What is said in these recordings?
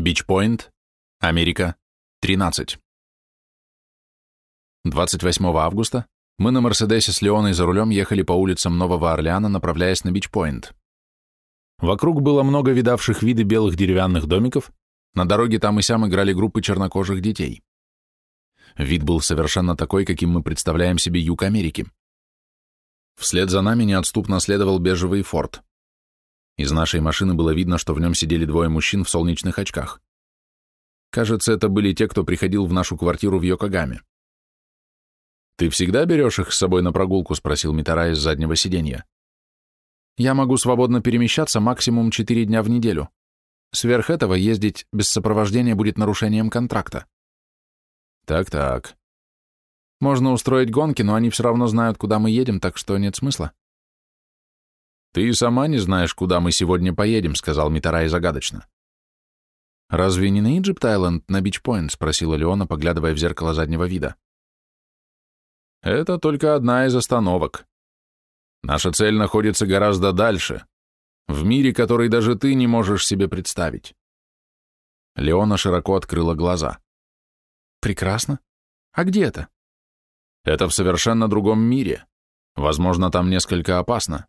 Бич-Пойнт, Америка, 13. 28 августа мы на Мерседесе с Леоной за рулем ехали по улицам Нового Орлеана, направляясь на Бич-Пойнт. Вокруг было много видавших виды белых деревянных домиков, на дороге там и сям играли группы чернокожих детей. Вид был совершенно такой, каким мы представляем себе юг Америки. Вслед за нами неотступно следовал бежевый форт. Из нашей машины было видно, что в нем сидели двое мужчин в солнечных очках. Кажется, это были те, кто приходил в нашу квартиру в Йокогаме. «Ты всегда берешь их с собой на прогулку?» — спросил Митара из заднего сиденья. «Я могу свободно перемещаться максимум четыре дня в неделю. Сверх этого ездить без сопровождения будет нарушением контракта». «Так-так. Можно устроить гонки, но они все равно знают, куда мы едем, так что нет смысла». «Ты и сама не знаешь, куда мы сегодня поедем», — сказал Митарай загадочно. «Разве не на Иджипт-Айленд, на Бич-Пойнт?» — спросила Леона, поглядывая в зеркало заднего вида. «Это только одна из остановок. Наша цель находится гораздо дальше, в мире, который даже ты не можешь себе представить». Леона широко открыла глаза. «Прекрасно. А где это?» «Это в совершенно другом мире. Возможно, там несколько опасно.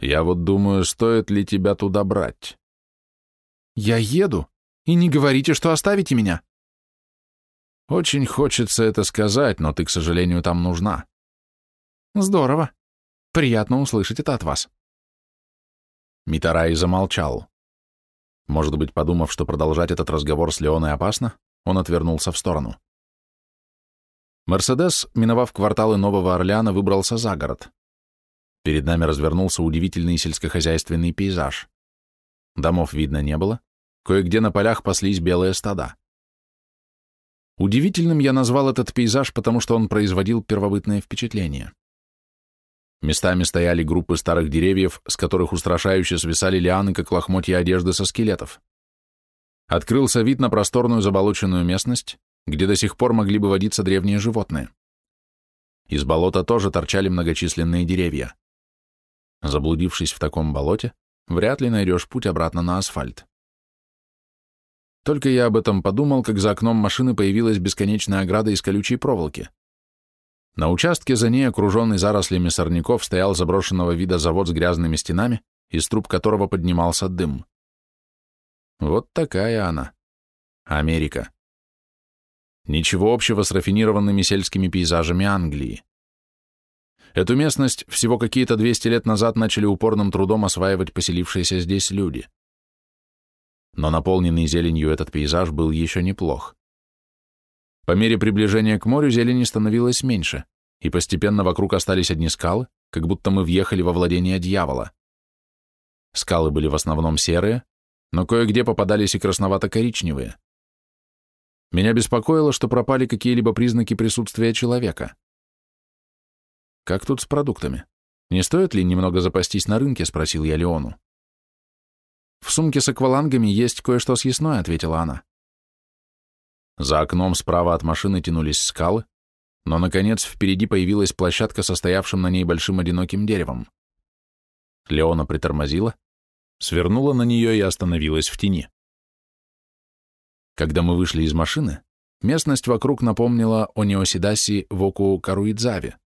Я вот думаю, стоит ли тебя туда брать. Я еду, и не говорите, что оставите меня. Очень хочется это сказать, но ты, к сожалению, там нужна. Здорово. Приятно услышать это от вас. Митарай замолчал. Может быть, подумав, что продолжать этот разговор с Леоной опасно, он отвернулся в сторону. Мерседес, миновав кварталы Нового Орлеана, выбрался за город. Перед нами развернулся удивительный сельскохозяйственный пейзаж. Домов видно не было, кое-где на полях паслись белые стада. Удивительным я назвал этот пейзаж, потому что он производил первобытное впечатление. Местами стояли группы старых деревьев, с которых устрашающе свисали лианы, как лохмотья одежды со скелетов. Открылся вид на просторную заболоченную местность, где до сих пор могли бы водиться древние животные. Из болота тоже торчали многочисленные деревья. Заблудившись в таком болоте, вряд ли найдешь путь обратно на асфальт. Только я об этом подумал, как за окном машины появилась бесконечная ограда из колючей проволоки. На участке за ней, окруженный зарослями сорняков, стоял заброшенного вида завод с грязными стенами, из труб которого поднимался дым. Вот такая она. Америка. Ничего общего с рафинированными сельскими пейзажами Англии. Эту местность всего какие-то 200 лет назад начали упорным трудом осваивать поселившиеся здесь люди. Но наполненный зеленью этот пейзаж был еще неплох. По мере приближения к морю зелени становилось меньше, и постепенно вокруг остались одни скалы, как будто мы въехали во владение дьявола. Скалы были в основном серые, но кое-где попадались и красновато-коричневые. Меня беспокоило, что пропали какие-либо признаки присутствия человека. «Как тут с продуктами? Не стоит ли немного запастись на рынке?» — спросил я Леону. «В сумке с аквалангами есть кое-что съестное», — ответила она. За окном справа от машины тянулись скалы, но, наконец, впереди появилась площадка со стоявшим на ней большим одиноким деревом. Леона притормозила, свернула на нее и остановилась в тени. Когда мы вышли из машины, местность вокруг напомнила о Неосидаси Воку Каруидзаве.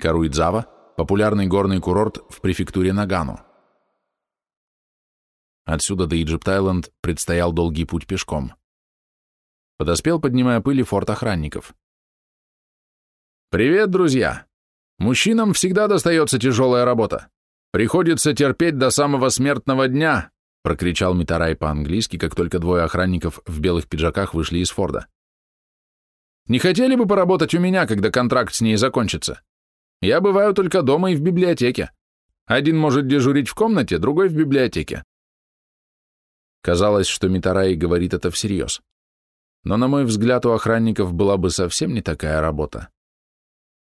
Каруидзава – популярный горный курорт в префектуре Нагану. Отсюда до Иджипт-Айленд предстоял долгий путь пешком. Подоспел, поднимая пыли, форт охранников. «Привет, друзья! Мужчинам всегда достается тяжелая работа. Приходится терпеть до самого смертного дня», прокричал Митарай по-английски, как только двое охранников в белых пиджаках вышли из форда. «Не хотели бы поработать у меня, когда контракт с ней закончится? Я бываю только дома и в библиотеке. Один может дежурить в комнате, другой в библиотеке. Казалось, что Митараи говорит это всерьез. Но, на мой взгляд, у охранников была бы совсем не такая работа.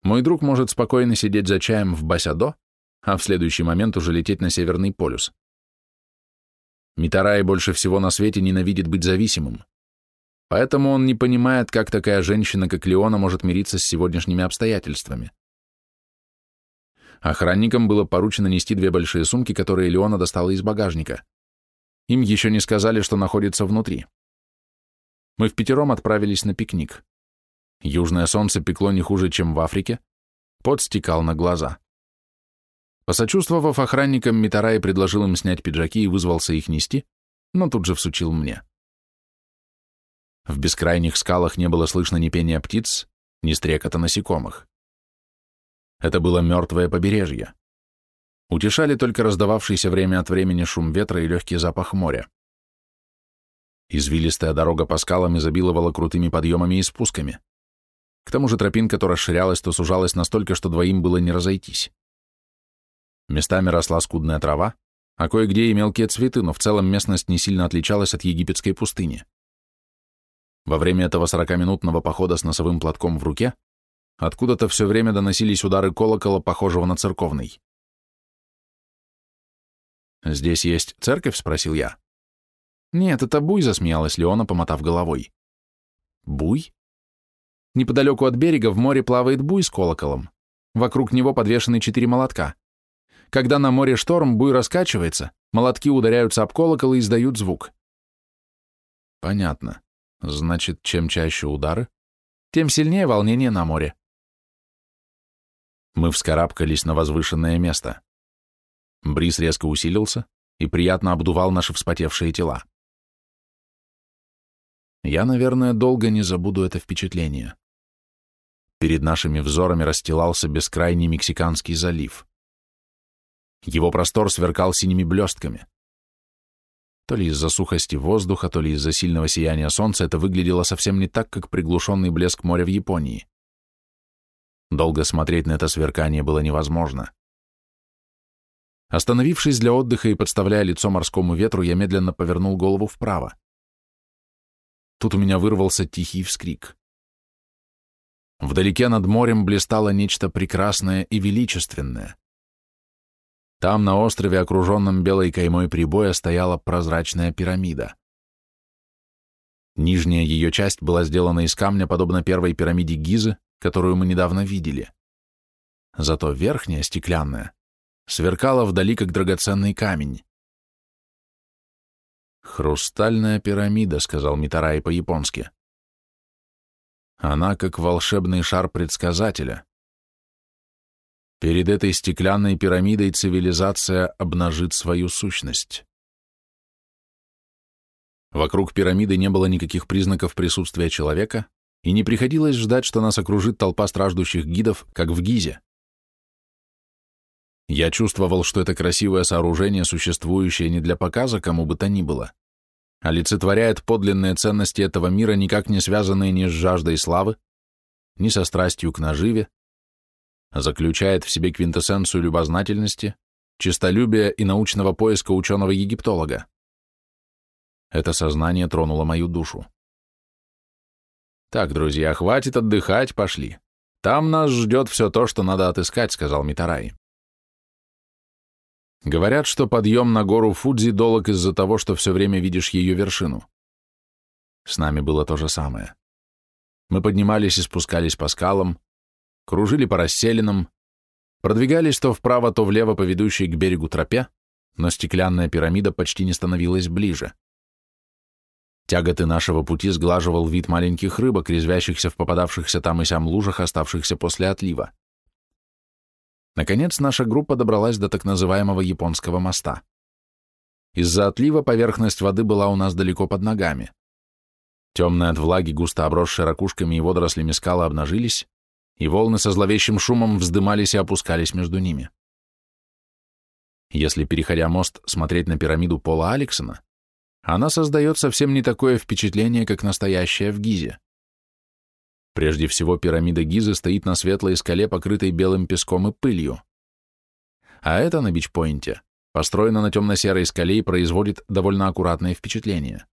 Мой друг может спокойно сидеть за чаем в Басядо, а в следующий момент уже лететь на Северный полюс. Митарай больше всего на свете ненавидит быть зависимым. Поэтому он не понимает, как такая женщина, как Леона, может мириться с сегодняшними обстоятельствами. Охранникам было поручено нести две большие сумки, которые Леона достала из багажника. Им еще не сказали, что находится внутри. Мы в пятером отправились на пикник. Южное солнце пекло не хуже, чем в Африке, пот стекал на глаза. Посочувствовав охранникам, Митарай предложил им снять пиджаки и вызвался их нести, но тут же всучил мне. В бескрайних скалах не было слышно ни пения птиц, ни стрекота насекомых. Это было мертвое побережье. Утешали только раздававшийся время от времени шум ветра и легкий запах моря. Извилистая дорога по скалам изобиловала крутыми подъемами и спусками. К тому же тропинка то расширялась, то сужалась настолько, что двоим было не разойтись. Местами росла скудная трава, а кое-где и мелкие цветы, но в целом местность не сильно отличалась от египетской пустыни. Во время этого сорокаминутного похода с носовым платком в руке откуда-то все время доносились удары колокола, похожего на церковный. «Здесь есть церковь?» — спросил я. «Нет, это буй», — засмеялась Леона, помотав головой. «Буй?» Неподалеку от берега в море плавает буй с колоколом. Вокруг него подвешены четыре молотка. Когда на море шторм, буй раскачивается, молотки ударяются об колокол и издают звук. Понятно. Значит, чем чаще удары, тем сильнее волнение на море. Мы вскарабкались на возвышенное место. Бриз резко усилился и приятно обдувал наши вспотевшие тела. Я, наверное, долго не забуду это впечатление. Перед нашими взорами расстилался бескрайний Мексиканский залив. Его простор сверкал синими блестками. То ли из-за сухости воздуха, то ли из-за сильного сияния солнца это выглядело совсем не так, как приглушенный блеск моря в Японии. Долго смотреть на это сверкание было невозможно. Остановившись для отдыха и подставляя лицо морскому ветру, я медленно повернул голову вправо. Тут у меня вырвался тихий вскрик. Вдалеке над морем блистало нечто прекрасное и величественное. Там, на острове, окруженном белой каймой прибоя, стояла прозрачная пирамида. Нижняя ее часть была сделана из камня, подобно первой пирамиде Гизы, которую мы недавно видели. Зато верхняя, стеклянная, сверкала вдали, как драгоценный камень. «Хрустальная пирамида», — сказал Митарай по-японски. «Она как волшебный шар предсказателя. Перед этой стеклянной пирамидой цивилизация обнажит свою сущность. Вокруг пирамиды не было никаких признаков присутствия человека, и не приходилось ждать, что нас окружит толпа страждущих гидов, как в Гизе. Я чувствовал, что это красивое сооружение, существующее не для показа кому бы то ни было, олицетворяет подлинные ценности этого мира, никак не связанные ни с жаждой славы, ни со страстью к наживе, заключает в себе квинтэссенцию любознательности, честолюбия и научного поиска ученого-египтолога. Это сознание тронуло мою душу. «Так, друзья, хватит отдыхать, пошли. Там нас ждет все то, что надо отыскать», — сказал Митарай. Говорят, что подъем на гору Фудзи долг из-за того, что все время видишь ее вершину. С нами было то же самое. Мы поднимались и спускались по скалам, кружили по расселенным, продвигались то вправо, то влево по ведущей к берегу тропе, но стеклянная пирамида почти не становилась ближе. Тяготы нашего пути сглаживал вид маленьких рыбок, резвящихся в попадавшихся там и сям лужах, оставшихся после отлива. Наконец, наша группа добралась до так называемого японского моста. Из-за отлива поверхность воды была у нас далеко под ногами. Темные от влаги, густо обросшие ракушками и водорослями скалы обнажились, и волны со зловещим шумом вздымались и опускались между ними. Если, переходя мост, смотреть на пирамиду Пола Алексона, она создает совсем не такое впечатление, как настоящая в Гизе. Прежде всего, пирамида Гизы стоит на светлой скале, покрытой белым песком и пылью. А это на Бичпойнте построена на темно-серой скале и производит довольно аккуратное впечатление.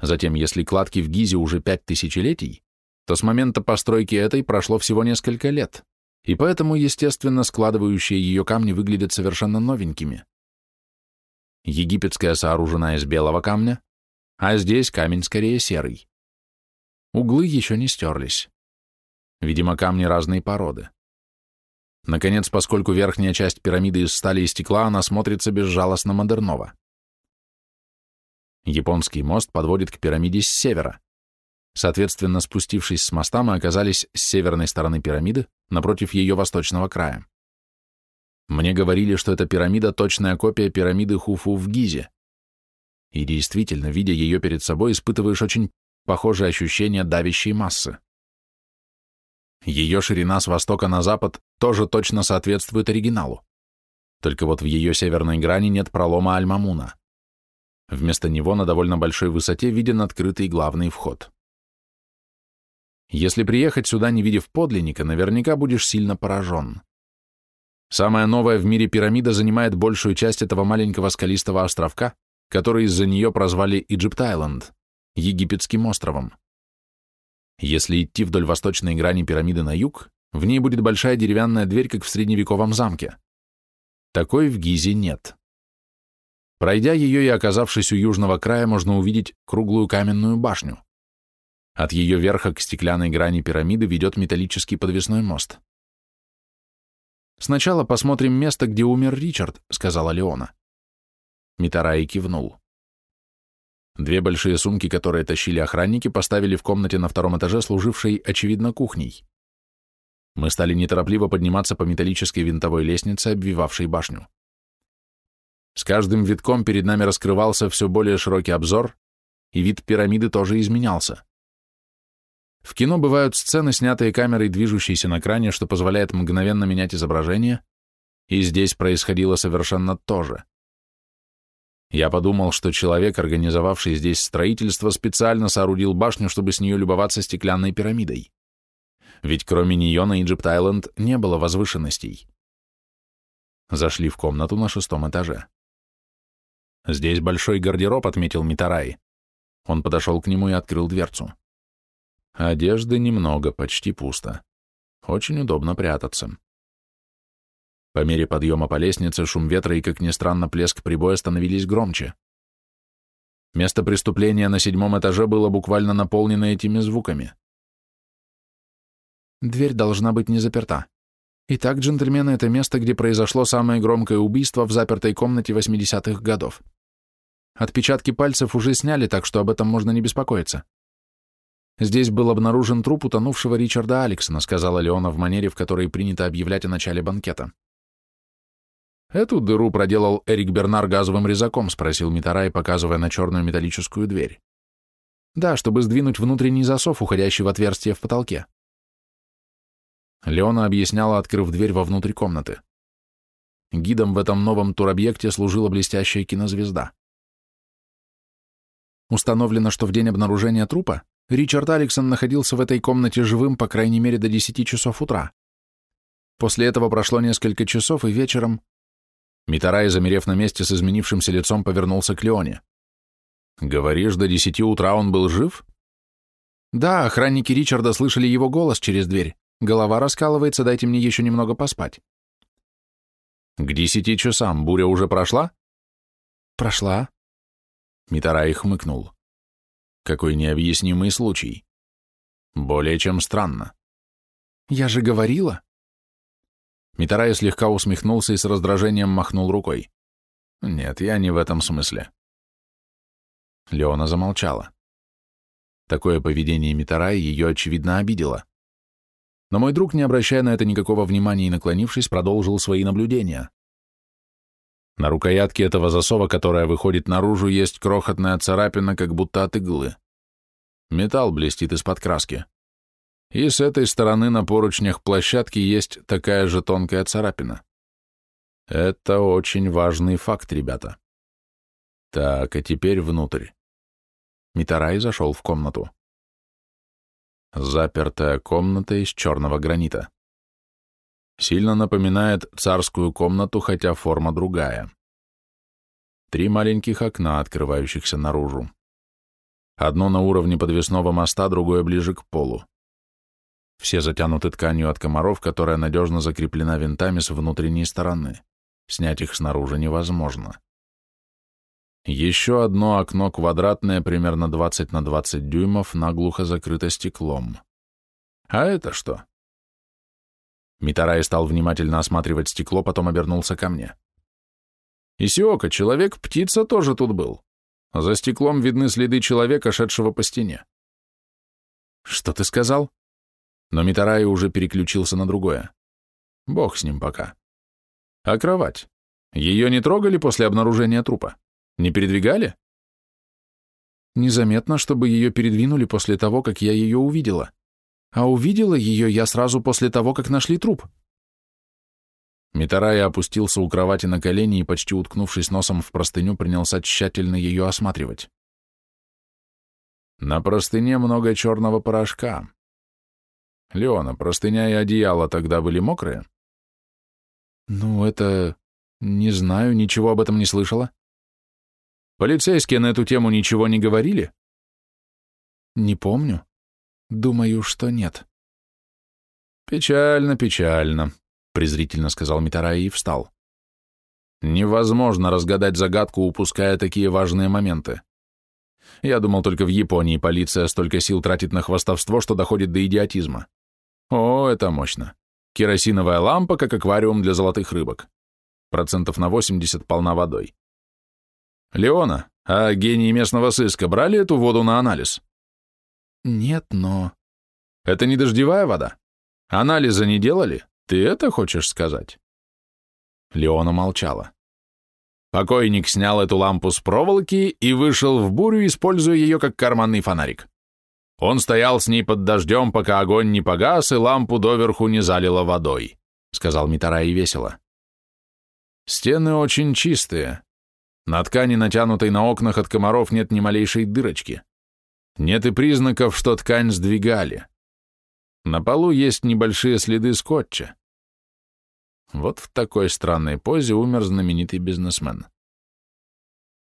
Затем, если кладки в Гизе уже пять тысячелетий, то с момента постройки этой прошло всего несколько лет, и поэтому, естественно, складывающие ее камни выглядят совершенно новенькими. Египетская сооружена из белого камня, а здесь камень скорее серый. Углы еще не стерлись. Видимо, камни разной породы. Наконец, поскольку верхняя часть пирамиды из стали и стекла, она смотрится безжалостно модерново. Японский мост подводит к пирамиде с севера. Соответственно, спустившись с моста, мы оказались с северной стороны пирамиды, напротив ее восточного края. Мне говорили, что эта пирамида — точная копия пирамиды Хуфу в Гизе. И действительно, видя ее перед собой, испытываешь очень похожее ощущение давящей массы. Ее ширина с востока на запад тоже точно соответствует оригиналу. Только вот в ее северной грани нет пролома Альмамуна. Вместо него на довольно большой высоте виден открытый главный вход. Если приехать сюда, не видев подлинника, наверняка будешь сильно поражен. Самая новая в мире пирамида занимает большую часть этого маленького скалистого островка, который из-за нее прозвали Иджипт-Айленд, египетским островом. Если идти вдоль восточной грани пирамиды на юг, в ней будет большая деревянная дверь, как в средневековом замке. Такой в Гизе нет. Пройдя ее и оказавшись у южного края, можно увидеть круглую каменную башню. От ее верха к стеклянной грани пирамиды ведет металлический подвесной мост. «Сначала посмотрим место, где умер Ричард», — сказала Леона. Митараи кивнул. Две большие сумки, которые тащили охранники, поставили в комнате на втором этаже, служившей, очевидно, кухней. Мы стали неторопливо подниматься по металлической винтовой лестнице, обвивавшей башню. С каждым витком перед нами раскрывался все более широкий обзор, и вид пирамиды тоже изменялся. В кино бывают сцены, снятые камерой, движущейся на кране, что позволяет мгновенно менять изображение, и здесь происходило совершенно то же. Я подумал, что человек, организовавший здесь строительство, специально соорудил башню, чтобы с нее любоваться стеклянной пирамидой. Ведь кроме нее на Иджипт-Айленд не было возвышенностей. Зашли в комнату на шестом этаже. «Здесь большой гардероб», — отметил Митарай. Он подошел к нему и открыл дверцу. Одежды немного, почти пусто. Очень удобно прятаться. По мере подъема по лестнице шум ветра и, как ни странно, плеск прибоя становились громче. Место преступления на седьмом этаже было буквально наполнено этими звуками. Дверь должна быть не заперта. Итак, джентльмены, это место, где произошло самое громкое убийство в запертой комнате 80-х годов. Отпечатки пальцев уже сняли, так что об этом можно не беспокоиться. Здесь был обнаружен труп утонувшего Ричарда Алексона, сказала Леона в манере, в которой принято объявлять о начале банкета. Эту дыру проделал Эрик Бернар газовым резаком, спросил Митарай, показывая на черную металлическую дверь. Да, чтобы сдвинуть внутренний засов, уходящий в отверстие в потолке. Леона объясняла, открыв дверь во внутрь комнаты. Гидом в этом новом туробъекте служила блестящая кинозвезда. Установлено, что в день обнаружения трупа Ричард Алексон находился в этой комнате живым по крайней мере до 10 часов утра. После этого прошло несколько часов, и вечером... Митарай, замерев на месте с изменившимся лицом, повернулся к Леоне. «Говоришь, до десяти утра он был жив?» «Да, охранники Ричарда слышали его голос через дверь. Голова раскалывается, дайте мне еще немного поспать». «К десяти часам буря уже прошла?» «Прошла». Митарай хмыкнул. Какой необъяснимый случай. Более чем странно. Я же говорила. Митарай слегка усмехнулся и с раздражением махнул рукой. Нет, я не в этом смысле. Леона замолчала. Такое поведение Митарая ее, очевидно, обидело. Но мой друг, не обращая на это никакого внимания и наклонившись, продолжил свои наблюдения. На рукоятке этого засова, которая выходит наружу, есть крохотная царапина, как будто от иглы. Металл блестит из-под краски. И с этой стороны на поручнях площадки есть такая же тонкая царапина. Это очень важный факт, ребята. Так, а теперь внутрь. Митарай зашел в комнату. Запертая комната из черного гранита. Сильно напоминает царскую комнату, хотя форма другая. Три маленьких окна, открывающихся наружу. Одно на уровне подвесного моста, другое ближе к полу. Все затянуты тканью от комаров, которая надежно закреплена винтами с внутренней стороны. Снять их снаружи невозможно. Еще одно окно квадратное, примерно 20 на 20 дюймов, наглухо закрыто стеклом. А это что? Митарай стал внимательно осматривать стекло, потом обернулся ко мне. «Исиока, человек-птица тоже тут был. За стеклом видны следы человека, шедшего по стене. Что ты сказал? Но Митарай уже переключился на другое. Бог с ним пока. А кровать? Ее не трогали после обнаружения трупа? Не передвигали? Незаметно, чтобы ее передвинули после того, как я ее увидела. А увидела ее я сразу после того, как нашли труп. Митарая опустился у кровати на колени и, почти уткнувшись носом в простыню, принялся тщательно ее осматривать. На простыне много черного порошка. Леона, простыня и одеяло тогда были мокрые? Ну, это... Не знаю, ничего об этом не слышала. Полицейские на эту тему ничего не говорили? Не помню. Думаю, что нет. Печально, печально, презрительно сказал Митарай и встал. Невозможно разгадать загадку, упуская такие важные моменты. Я думал, только в Японии полиция столько сил тратит на хвастовство, что доходит до идиотизма. О, это мощно. Керосиновая лампа, как аквариум для золотых рыбок. Процентов на 80 полна водой. Леона, а гении местного сыска брали эту воду на анализ? Нет, но... Это не дождевая вода? Анализа не делали? Ты это хочешь сказать? Леона молчала. Покойник снял эту лампу с проволоки и вышел в бурю, используя ее как карманный фонарик. Он стоял с ней под дождем, пока огонь не погас и лампу доверху не залило водой, сказал Митарай весело. Стены очень чистые. На ткани, натянутой на окнах от комаров, нет ни малейшей дырочки. Нет и признаков, что ткань сдвигали. На полу есть небольшие следы скотча. Вот в такой странной позе умер знаменитый бизнесмен.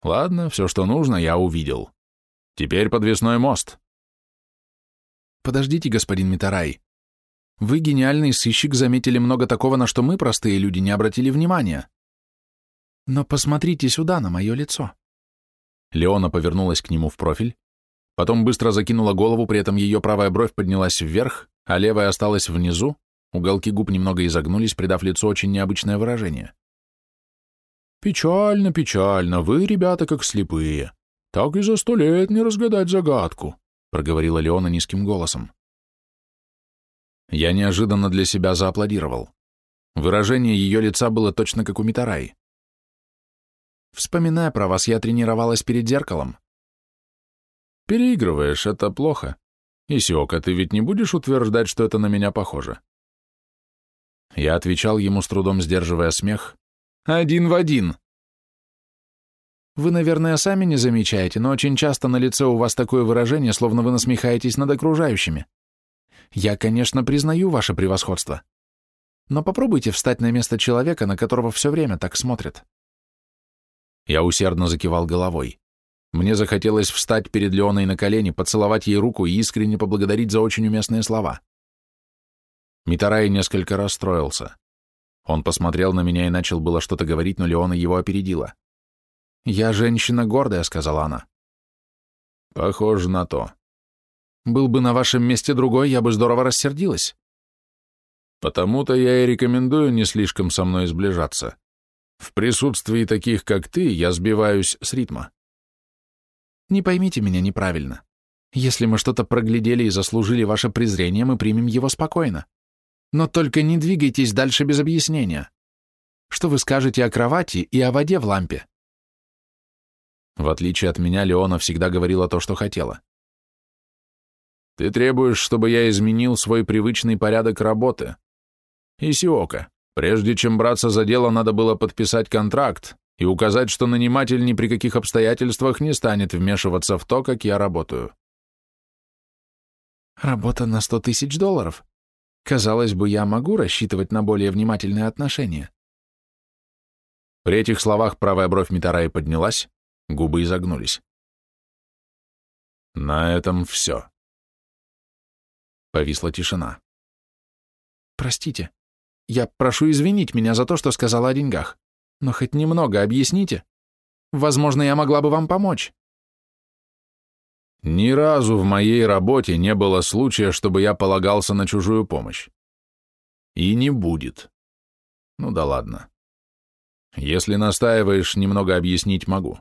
Ладно, все, что нужно, я увидел. Теперь подвесной мост. Подождите, господин Митарай. Вы, гениальный сыщик, заметили много такого, на что мы, простые люди, не обратили внимания. Но посмотрите сюда, на мое лицо. Леона повернулась к нему в профиль, потом быстро закинула голову, при этом ее правая бровь поднялась вверх, а левая осталась внизу, Уголки губ немного изогнулись, придав лицу очень необычное выражение. «Печально, печально, вы, ребята, как слепые. Так и за сто лет не разгадать загадку», — проговорила Леона низким голосом. Я неожиданно для себя зааплодировал. Выражение ее лица было точно как у Митарай. Вспоминая про вас, я тренировалась перед зеркалом. Переигрываешь, это плохо. Исиока, ты ведь не будешь утверждать, что это на меня похоже? Я отвечал ему с трудом, сдерживая смех. «Один в один!» Вы, наверное, сами не замечаете, но очень часто на лице у вас такое выражение, словно вы насмехаетесь над окружающими. Я, конечно, признаю ваше превосходство. Но попробуйте встать на место человека, на которого все время так смотрят. Я усердно закивал головой. Мне захотелось встать перед Леоной на колени, поцеловать ей руку и искренне поблагодарить за очень уместные слова. Митарай несколько расстроился. Он посмотрел на меня и начал было что-то говорить, но Леона его опередила. «Я женщина гордая», — сказала она. «Похоже на то. Был бы на вашем месте другой, я бы здорово рассердилась». «Потому-то я и рекомендую не слишком со мной сближаться. В присутствии таких, как ты, я сбиваюсь с ритма». «Не поймите меня неправильно. Если мы что-то проглядели и заслужили ваше презрение, мы примем его спокойно. Но только не двигайтесь дальше без объяснения. Что вы скажете о кровати и о воде в лампе? В отличие от меня, Леона всегда говорила то, что хотела. Ты требуешь, чтобы я изменил свой привычный порядок работы. Исиока, прежде чем браться за дело, надо было подписать контракт и указать, что наниматель ни при каких обстоятельствах не станет вмешиваться в то, как я работаю. Работа на сто тысяч долларов. Казалось бы, я могу рассчитывать на более внимательное отношение. При этих словах правая бровь Митараи поднялась, губы изогнулись. На этом все. Повисла тишина. Простите, я прошу извинить меня за то, что сказала о деньгах, но хоть немного объясните. Возможно, я могла бы вам помочь. Ни разу в моей работе не было случая, чтобы я полагался на чужую помощь. И не будет. Ну да ладно. Если настаиваешь, немного объяснить могу.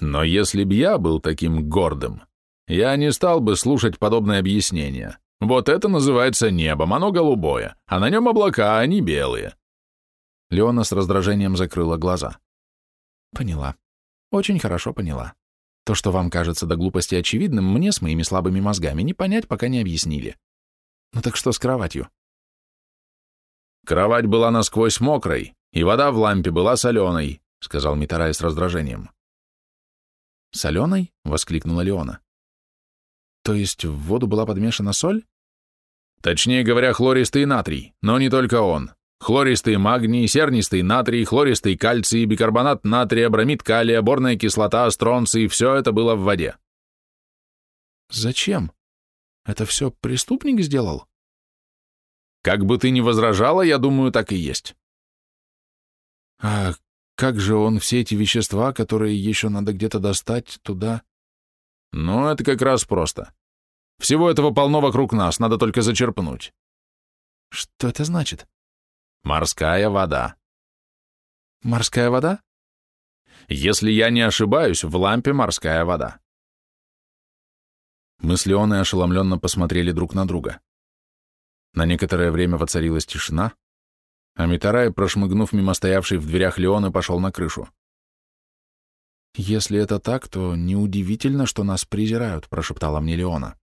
Но если б я был таким гордым, я не стал бы слушать подобное объяснение. Вот это называется небом, оно голубое, а на нем облака, а они белые. Леона с раздражением закрыла глаза. Поняла. Очень хорошо поняла. То, что вам кажется до глупости очевидным, мне с моими слабыми мозгами не понять, пока не объяснили. Ну так что с кроватью? Кровать была насквозь мокрой, и вода в лампе была соленой, сказал Митарай с раздражением. Соленой? воскликнула Леона. То есть в воду была подмешана соль? Точнее говоря, хлористый натрий, но не только он. Хлористый магний, сернистый натрий, хлористый кальций, бикарбонат натрия, бромид калия, борная кислота, стронций – все это было в воде. Зачем? Это все преступник сделал? Как бы ты ни возражала, я думаю, так и есть. А как же он все эти вещества, которые еще надо где-то достать, туда? Ну, это как раз просто. Всего этого полно вокруг нас, надо только зачерпнуть. Что это значит? Морская вода. Морская вода? Если я не ошибаюсь, в лампе морская вода. Мы с Леоной ошеломленно посмотрели друг на друга. На некоторое время воцарилась тишина, а Митарай, прошмыгнув мимо стоявшей в дверях Леоны, пошел на крышу. «Если это так, то неудивительно, что нас презирают», — прошептала мне Леона.